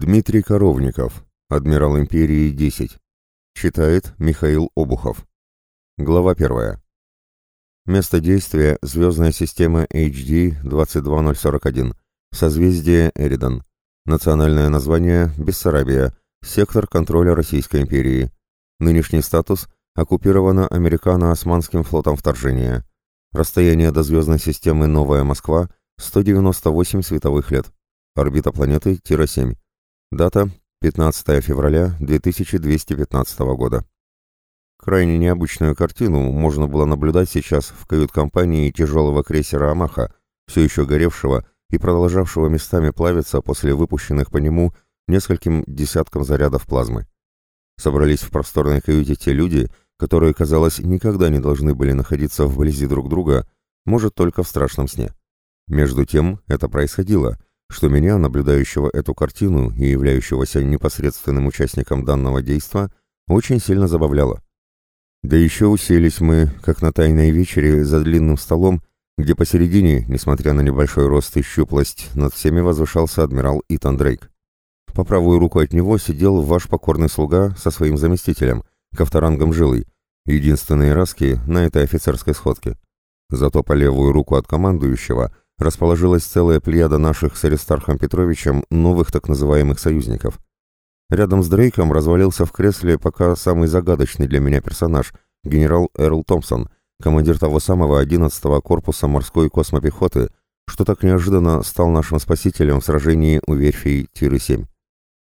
Дмитрий Коровников, адмирал империи 10. Читает Михаил Обухов. Глава 1. Место действия – звездная система HD 22041, созвездие Эридан. Национальное название – Бессарабия, сектор контроля Российской империи. Нынешний статус – оккупировано американо-османским флотом вторжения. Расстояние до звездной системы Новая Москва – 198 световых лет. Орбита планеты – Тира-7. Дата – 15 февраля 2215 года. Крайне необычную картину можно было наблюдать сейчас в кают-компании тяжелого крейсера «Амаха», все еще горевшего и продолжавшего местами плавиться после выпущенных по нему нескольким десяткам зарядов плазмы. Собрались в просторной каюте те люди, которые, казалось, никогда не должны были находиться вблизи друг друга, может, только в страшном сне. Между тем, это происходило – что меня, наблюдающего эту картину и являющегося непосредственным участником данного действа, очень сильно забавляло. Да еще уселись мы, как на тайной вечере, за длинным столом, где посередине, несмотря на небольшой рост и щуплость, над всеми возвышался адмирал Итан Дрейк. По правую руку от него сидел ваш покорный слуга со своим заместителем, Ковторангом Жилой, единственные раски на этой офицерской сходке. Зато по левую руку от командующего – расположилась целая плеяда наших с Аристархом Петровичем новых так называемых союзников. Рядом с Дрейком развалился в кресле пока самый загадочный для меня персонаж, генерал Эрл Томпсон, командир того самого 11-го корпуса морской космопехоты, что так неожиданно стал нашим спасителем в сражении у верфей Тиры-7.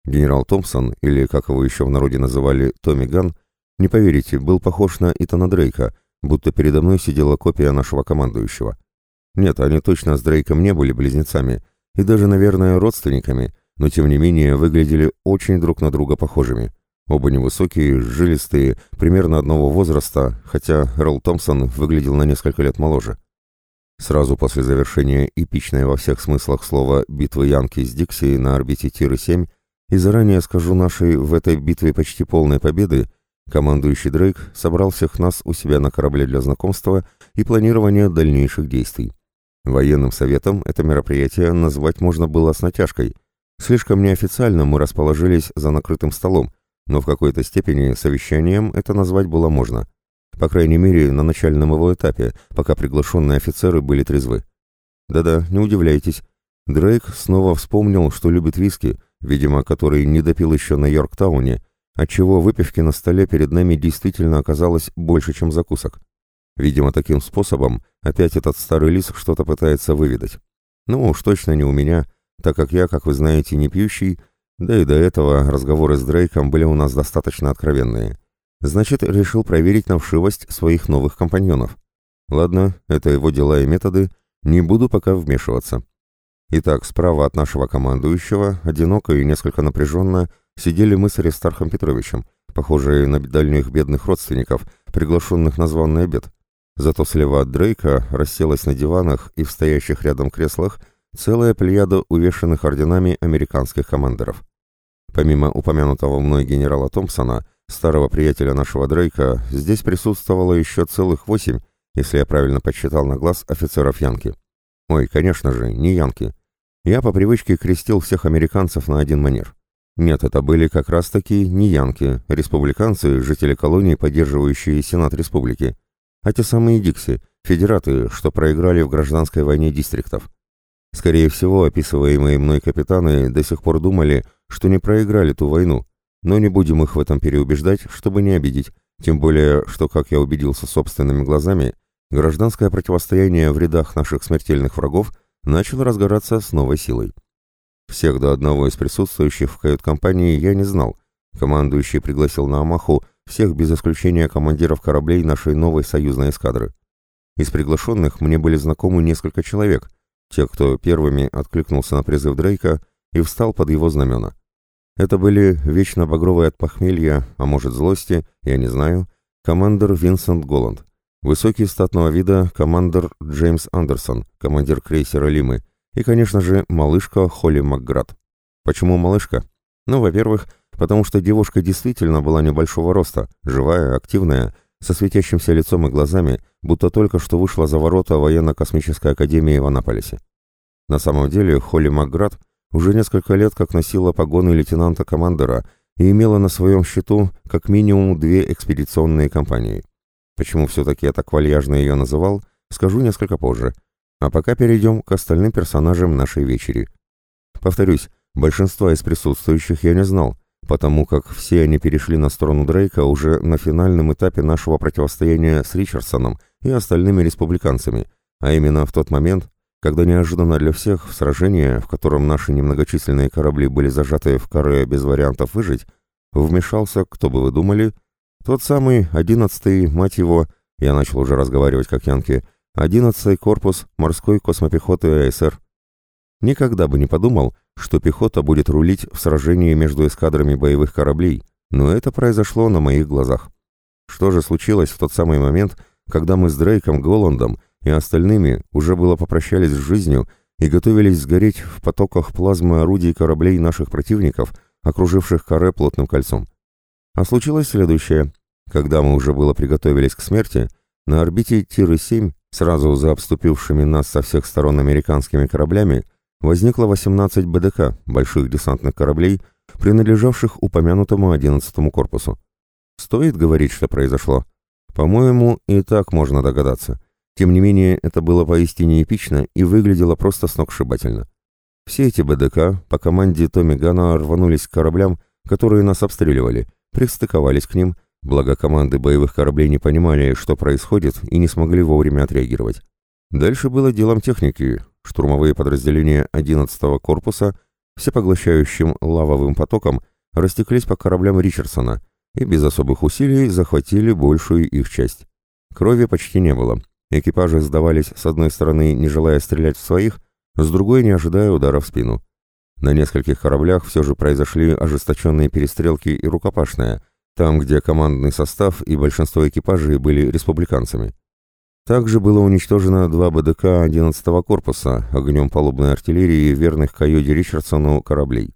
Генерал Томпсон, или как его еще в народе называли Томми Ган, не поверите, был похож на Итана Дрейка, будто передо мной сидела копия нашего командующего. Нет, они точно с Дрейком не были близнецами, и даже, наверное, родственниками, но тем не менее выглядели очень друг на друга похожими. Оба невысокие, жилистые, примерно одного возраста, хотя Ролл Томпсон выглядел на несколько лет моложе. Сразу после завершения эпичной во всех смыслах слова битвы Янки с Дикси на орбите Тиры-7 и заранее скажу нашей в этой битве почти полной победы, командующий Дрейк собрал всех нас у себя на корабле для знакомства и планирования дальнейших действий. Военным советом это мероприятие назвать можно было с натяжкой. Слишком неофициально мы расположились за накрытым столом, но в какой-то степени совещанием это назвать было можно. По крайней мере, на начальном его этапе, пока приглашенные офицеры были трезвы. Да-да, не удивляйтесь. Дрейк снова вспомнил, что любит виски, видимо, который не допил еще на Йорктауне, отчего выпивки на столе перед нами действительно оказалось больше, чем закусок. Видимо, таким способом опять этот старый лис что-то пытается выведать. Ну уж точно не у меня, так как я, как вы знаете, не пьющий, да и до этого разговоры с Дрейком были у нас достаточно откровенные. Значит, решил проверить на вшивость своих новых компаньонов. Ладно, это его дела и методы, не буду пока вмешиваться. Итак, справа от нашего командующего, одиноко и несколько напряженно, сидели мы с Аристархом Петровичем, похожие на дальних бедных родственников, приглашенных на званный обед. Зато слева от Дрейка расселась на диванах и в стоящих рядом креслах целая плеяда увешанных орденами американских командиров. Помимо упомянутого мной генерала Томпсона, старого приятеля нашего Дрейка, здесь присутствовало еще целых восемь, если я правильно подсчитал на глаз, офицеров Янки. Ой, конечно же, не Янки. Я по привычке крестил всех американцев на один манер. Нет, это были как раз-таки не Янки, республиканцы, жители колонии, поддерживающие Сенат Республики а те самые Дикси, федераты, что проиграли в гражданской войне дистриктов. Скорее всего, описываемые мной капитаны до сих пор думали, что не проиграли ту войну, но не будем их в этом переубеждать, чтобы не обидеть, тем более, что, как я убедился собственными глазами, гражданское противостояние в рядах наших смертельных врагов начало разгораться с новой силой. Всех до одного из присутствующих в кают-компании я не знал. Командующий пригласил на Амаху всех без исключения командиров кораблей нашей новой союзной эскадры. Из приглашенных мне были знакомы несколько человек, те, кто первыми откликнулся на призыв Дрейка и встал под его знамена. Это были вечно багровые от похмелья, а может злости, я не знаю, командир Винсент Голланд, высокий статного вида командир Джеймс Андерсон, командир крейсера Лимы, и, конечно же, малышка Холли Макград. Почему малышка? Ну, во-первых, потому что девушка действительно была небольшого роста, живая, активная, со светящимся лицом и глазами, будто только что вышла за ворота военно-космической академии в Анаполисе. На самом деле Холли Макград уже несколько лет как носила погоны лейтенанта-командера и имела на своем счету как минимум две экспедиционные компании. Почему все-таки я так вальяжно ее называл, скажу несколько позже. А пока перейдем к остальным персонажам нашей вечери. Повторюсь, большинства из присутствующих я не знал, потому как все они перешли на сторону Дрейка уже на финальном этапе нашего противостояния с Ричардсоном и остальными республиканцами, а именно в тот момент, когда неожиданно для всех в сражении, в котором наши немногочисленные корабли были зажаты в каре без вариантов выжить, вмешался, кто бы вы думали, тот самый одиннадцатый, мать его, я начал уже разговаривать как янки, одиннадцатый корпус морской космопехоты АСР. Никогда бы не подумал, что пехота будет рулить в сражении между эскадрами боевых кораблей, но это произошло на моих глазах. Что же случилось в тот самый момент, когда мы с Дрейком Голландом и остальными уже было попрощались с жизнью и готовились сгореть в потоках плазмы орудий кораблей наших противников, окруживших каре плотным кольцом. А случилось следующее. Когда мы уже было приготовились к смерти, на орбите Тиры-7, сразу за обступившими нас со всех сторон американскими кораблями, возникло 18 БДК, больших десантных кораблей, принадлежавших упомянутому 11-му корпусу. Стоит говорить, что произошло? По-моему, и так можно догадаться. Тем не менее, это было поистине эпично и выглядело просто сногсшибательно. Все эти БДК по команде Томми Гана рванулись к кораблям, которые нас обстреливали, пристыковались к ним, благо команды боевых кораблей не понимали, что происходит, и не смогли вовремя отреагировать. Дальше было делом техники. Штурмовые подразделения 11-го корпуса всепоглощающим лавовым потоком растеклись по кораблям Ричардсона и без особых усилий захватили большую их часть. Крови почти не было, Экипажи сдавались с одной стороны, не желая стрелять в своих, с другой не ожидая удара в спину. На нескольких кораблях все же произошли ожесточенные перестрелки и рукопашная, там, где командный состав и большинство экипажей были республиканцами. Также было уничтожено два БДК 11-го корпуса огнем палубной артиллерии верных Кайоде Ричардсону кораблей.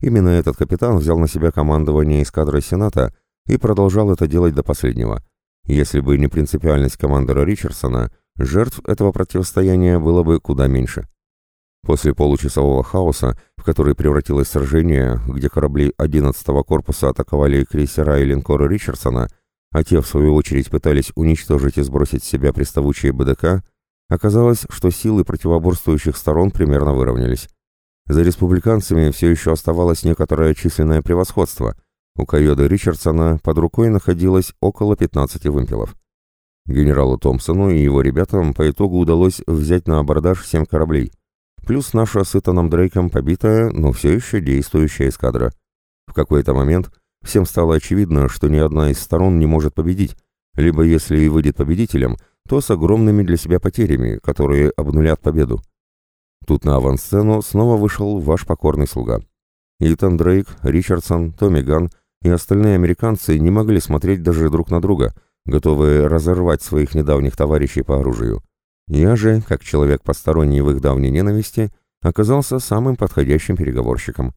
Именно этот капитан взял на себя командование эскадрой Сената и продолжал это делать до последнего – если бы не принципиальность командора Ричардсона, жертв этого противостояния было бы куда меньше. После получасового хаоса, в который превратилось сражение, где корабли 11-го корпуса атаковали крейсера и линкоры Ричардсона, а те, в свою очередь, пытались уничтожить и сбросить с себя приставучие БДК, оказалось, что силы противоборствующих сторон примерно выровнялись. За республиканцами все еще оставалось некоторое численное превосходство – у Кайода Ричардсона под рукой находилось около 15 вымпелов. Генералу Томпсону и его ребятам по итогу удалось взять на абордаж 7 кораблей, плюс наша с Итаном Дрейком побитая, но все еще действующая эскадра. В какой-то момент всем стало очевидно, что ни одна из сторон не может победить, либо если и выйдет победителем, то с огромными для себя потерями, которые обнулят победу. Тут на авансцену снова вышел ваш покорный слуга. Итан Дрейк, Ричардсон, Томми Ган и остальные американцы не могли смотреть даже друг на друга, готовые разорвать своих недавних товарищей по оружию. Я же, как человек посторонний в их давней ненависти, оказался самым подходящим переговорщиком.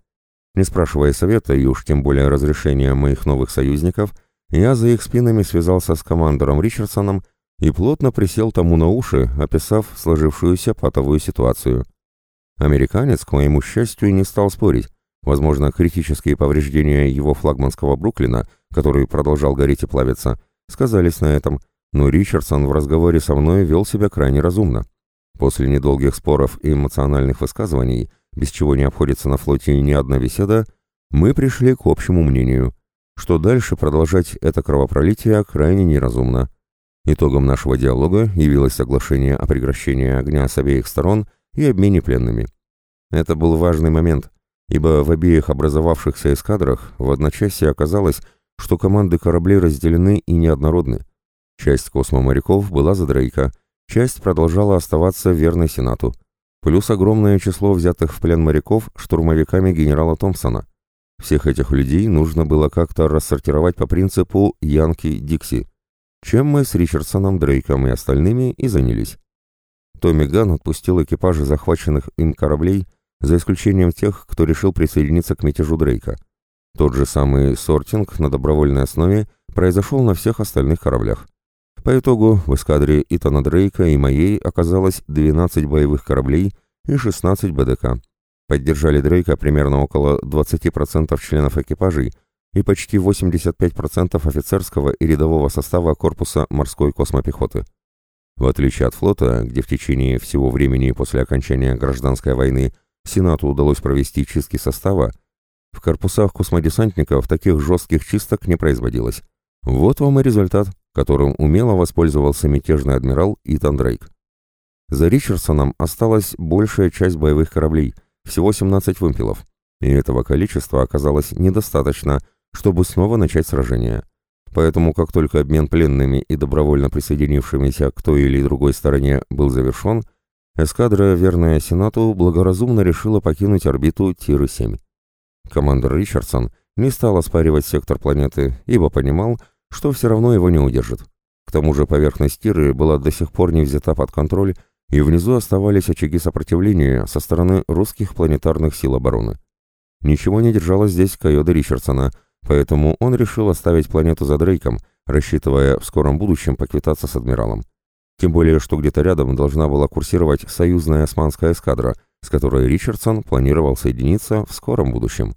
Не спрашивая совета и уж тем более разрешения моих новых союзников, я за их спинами связался с командором Ричардсоном и плотно присел тому на уши, описав сложившуюся патовую ситуацию. Американец, к моему счастью, не стал спорить, Возможно, критические повреждения его флагманского Бруклина, который продолжал гореть и плавиться, сказались на этом, но Ричардсон в разговоре со мной вел себя крайне разумно. После недолгих споров и эмоциональных высказываний, без чего не обходится на флоте ни одна беседа, мы пришли к общему мнению, что дальше продолжать это кровопролитие крайне неразумно. Итогом нашего диалога явилось соглашение о прекращении огня с обеих сторон и обмене пленными. Это был важный момент, ибо в обеих образовавшихся эскадрах в одночасье оказалось, что команды кораблей разделены и неоднородны. Часть космоморяков была за Дрейка, часть продолжала оставаться верной Сенату, плюс огромное число взятых в плен моряков штурмовиками генерала Томпсона. Всех этих людей нужно было как-то рассортировать по принципу «Янки-Дикси», чем мы с Ричардсоном, Дрейком и остальными и занялись. Томми Ган отпустил экипажи захваченных им кораблей за исключением тех, кто решил присоединиться к мятежу Дрейка. Тот же самый сортинг на добровольной основе произошел на всех остальных кораблях. По итогу в эскадре Итана Дрейка и моей оказалось 12 боевых кораблей и 16 БДК. Поддержали Дрейка примерно около 20% членов экипажей и почти 85% офицерского и рядового состава корпуса морской космопехоты. В отличие от флота, где в течение всего времени после окончания гражданской войны Сенату удалось провести чистки состава, в корпусах космодесантников таких жестких чисток не производилось. Вот вам и результат, которым умело воспользовался мятежный адмирал Итан Дрейк. За Ричардсоном осталась большая часть боевых кораблей, всего 17 вымпелов, и этого количества оказалось недостаточно, чтобы снова начать сражение. Поэтому, как только обмен пленными и добровольно присоединившимися к той или другой стороне был завершен, эскадра, верная Сенату, благоразумно решила покинуть орбиту Тиры-7. Командор Ричардсон не стал оспаривать сектор планеты, ибо понимал, что все равно его не удержит. К тому же поверхность Тиры была до сих пор не взята под контроль, и внизу оставались очаги сопротивления со стороны русских планетарных сил обороны. Ничего не держало здесь Кайода Ричардсона, поэтому он решил оставить планету за Дрейком, рассчитывая в скором будущем поквитаться с адмиралом. Тем более, что где-то рядом должна была курсировать союзная османская эскадра, с которой Ричардсон планировал соединиться в скором будущем.